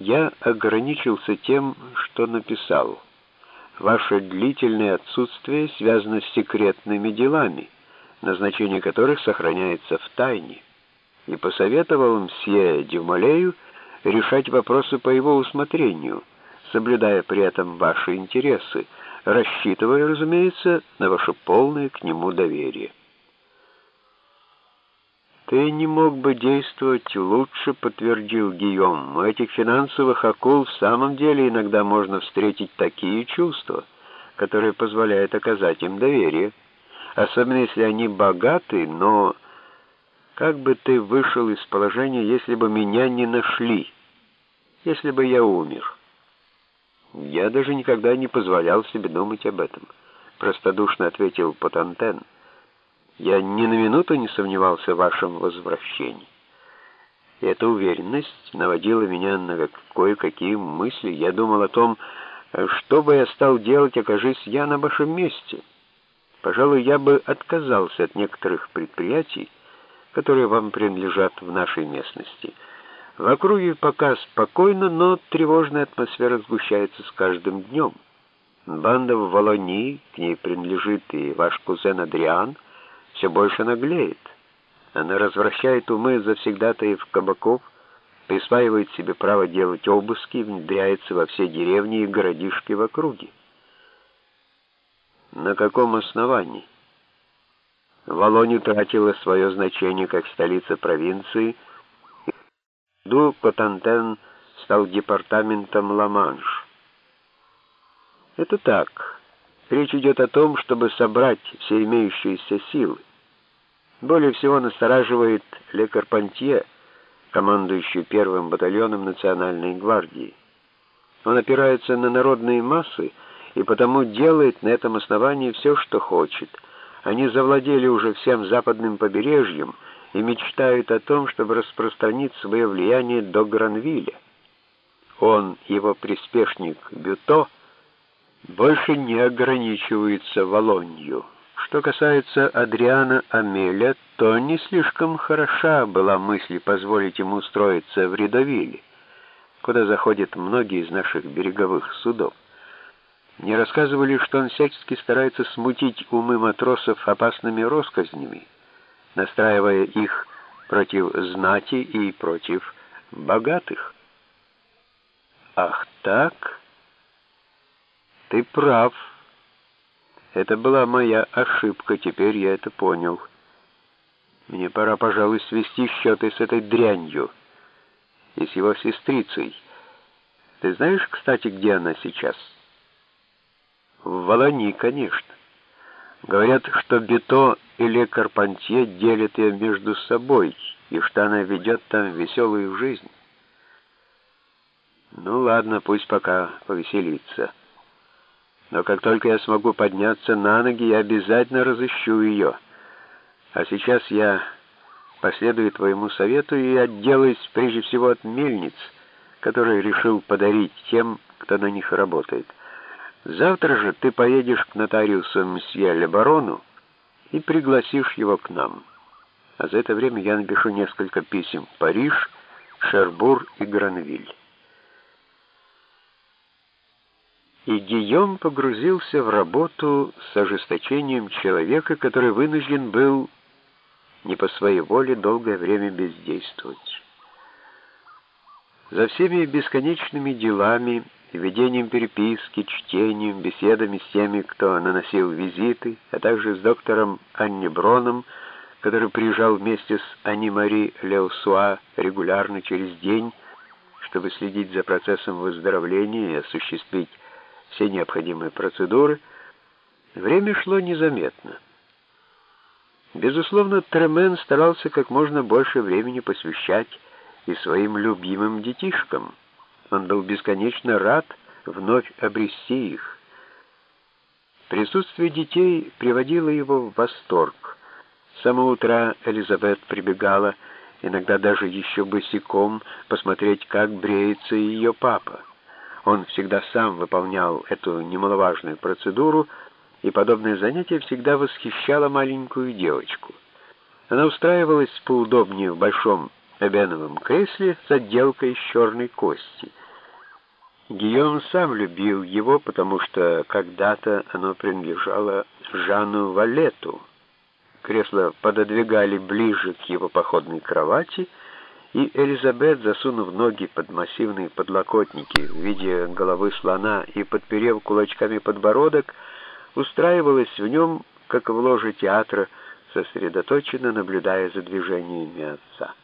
Я ограничился тем, что написал. Ваше длительное отсутствие связано с секретными делами, назначение которых сохраняется в тайне, и посоветовал мсье Дюмалею решать вопросы по его усмотрению, соблюдая при этом ваши интересы, рассчитывая, разумеется, на ваше полное к нему доверие. «Ты не мог бы действовать лучше», — подтвердил Гийом. «У этих финансовых акул в самом деле иногда можно встретить такие чувства, которые позволяют оказать им доверие, особенно если они богаты, но как бы ты вышел из положения, если бы меня не нашли, если бы я умер?» «Я даже никогда не позволял себе думать об этом», — простодушно ответил Потантен. Я ни на минуту не сомневался в вашем возвращении. И эта уверенность наводила меня на кое-какие мысли. Я думал о том, что бы я стал делать, окажись я на вашем месте. Пожалуй, я бы отказался от некоторых предприятий, которые вам принадлежат в нашей местности. В округе пока спокойно, но тревожная атмосфера сгущается с каждым днем. Банда в Волонии, к ней принадлежит и ваш кузен Адриан — все больше наглеет. Она развращает умы завсегдатаев кабаков, присваивает себе право делать обыски и внедряется во все деревни и городишки в округе. На каком основании? Волонь утратила свое значение как столица провинции, Ду Котантен стал департаментом Ла-Манш. Это так. Речь идет о том, чтобы собрать все имеющиеся силы. Более всего настораживает Ле Карпантье, командующий первым батальоном Национальной гвардии. Он опирается на народные массы и потому делает на этом основании все, что хочет. Они завладели уже всем западным побережьем и мечтают о том, чтобы распространить свое влияние до Гранвилля. Он, его приспешник Бюто, больше не ограничивается Волонью. Что касается Адриана Амеля, то не слишком хороша была мысль позволить ему устроиться в Рядовиле, куда заходят многие из наших береговых судов. Не рассказывали, что он всячески старается смутить умы матросов опасными россказнями, настраивая их против знати и против богатых. Ах так? Ты прав. Это была моя ошибка, теперь я это понял. Мне пора, пожалуй, свести счеты с этой дрянью и с его сестрицей. Ты знаешь, кстати, где она сейчас? В Волони, конечно. Говорят, что Бето или Карпантье делят ее между собой, и что она ведет там веселую жизнь. Ну ладно, пусть пока повеселится. Но как только я смогу подняться на ноги, я обязательно разыщу ее. А сейчас я последую твоему совету и отделаюсь прежде всего от мельниц, которые решил подарить тем, кто на них работает. Завтра же ты поедешь к нотариусу мсье Лебарону и пригласишь его к нам. А за это время я напишу несколько писем Париж, Шербур и Гранвиль. И Гийом погрузился в работу с ожесточением человека, который вынужден был не по своей воле долгое время бездействовать. За всеми бесконечными делами, ведением переписки, чтением, беседами с теми, кто наносил визиты, а также с доктором Анни Броном, который приезжал вместе с Анни Мари Леосуа регулярно через день, чтобы следить за процессом выздоровления и осуществить все необходимые процедуры, время шло незаметно. Безусловно, Тремен старался как можно больше времени посвящать и своим любимым детишкам. Он был бесконечно рад вновь обрести их. Присутствие детей приводило его в восторг. С самого утра Элизабет прибегала, иногда даже еще босиком, посмотреть, как бреется ее папа. Он всегда сам выполнял эту немаловажную процедуру, и подобное занятие всегда восхищало маленькую девочку. Она устраивалась поудобнее в большом эбеновом кресле с отделкой из черной кости — Гийом сам любил его, потому что когда-то оно принадлежало Жану Валету. Кресло пододвигали ближе к его походной кровати, и Элизабет, засунув ноги под массивные подлокотники в виде головы слона и подперев кулачками подбородок, устраивалась в нем, как в ложе театра, сосредоточенно наблюдая за движениями отца.